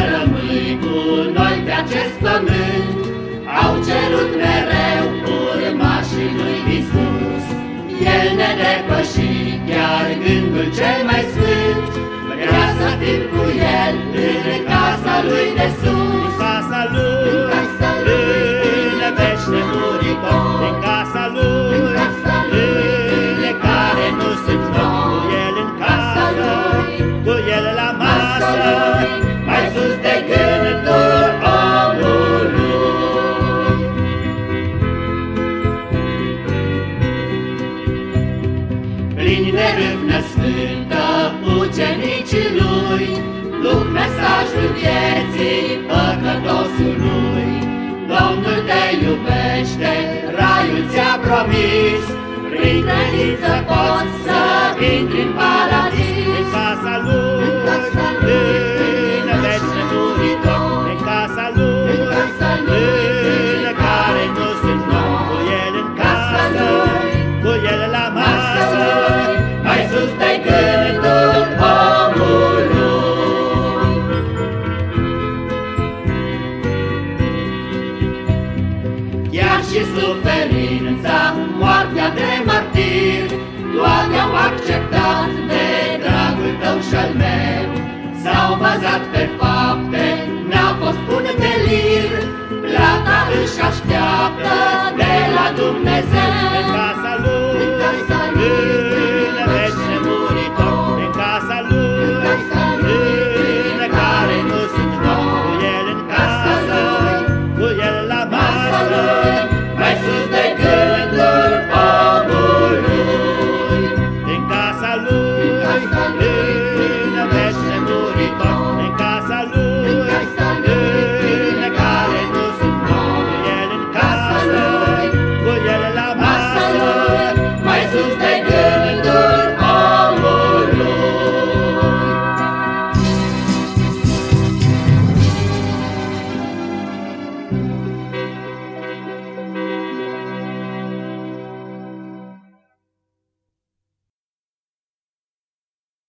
Doamne, să rămâi cu noi pe acest pământ, au cerut mereu urmașii lui Isus. El ne depăși chiar gândul cel mai sfânt, vrea să fim cu El în Plini de râvnă sfântă, ucenicii lui, duc mesajul vieții păcătosului. Domnul te iubește, raiul ți-a promis, prin credință poți Chiar și suferința, moartea de martir, toate au acceptat de dragul tău și al meu. S-au bazat pe fapte, n-a fost un delir, plata își așteaptă de la Dumnezeu.